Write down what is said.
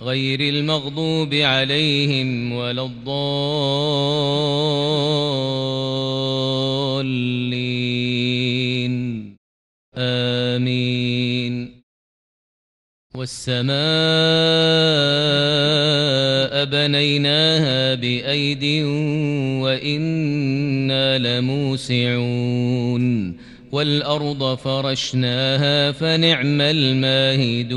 غير المغضوب عليهم ولا الضالين. آمين. والسماء بنيناها بأيد وإنا لموسعون. والأرض فرشناها فنعم الماهدون.